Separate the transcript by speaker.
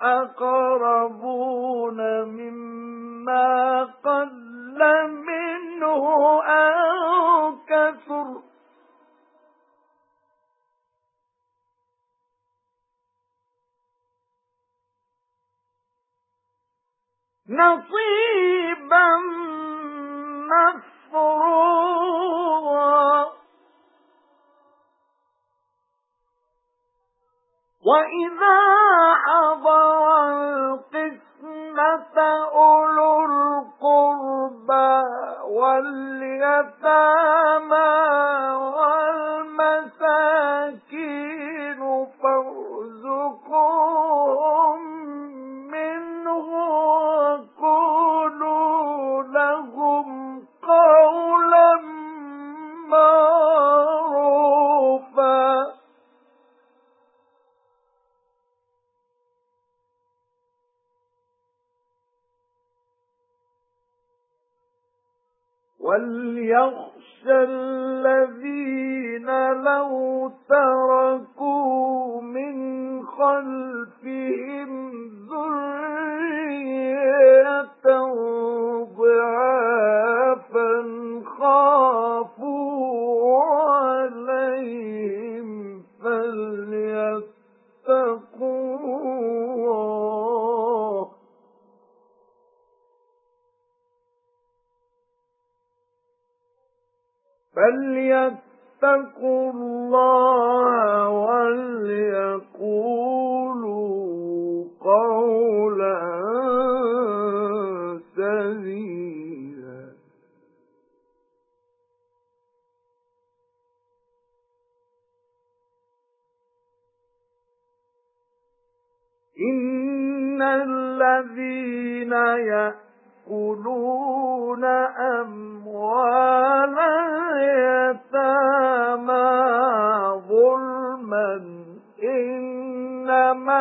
Speaker 1: وَالْأَقْرَبُونَ مِمَّا قَلَّ مِنْهُ أَوْ كَثُرَ. نَصِيبًا مَّفْرُوضًا وَإِذَا حَضَرَ الْقِسْمَةَ أُولُو الْقُرْبَى وَالْيَتَامَى وَلْيَخْشَ الَّذِينَ لَوْ تَرَكُوا مِنْ خَلْفِهِمْ فَلْيَتَّقُوا اللَّهَ وَلْيَقُولُوا قَوْلًا سَدِيدًا إِنَّ الَّذِينَ يَأْكُلُونَ أَمْوَالَ ظُلْمًا إِنَّمَا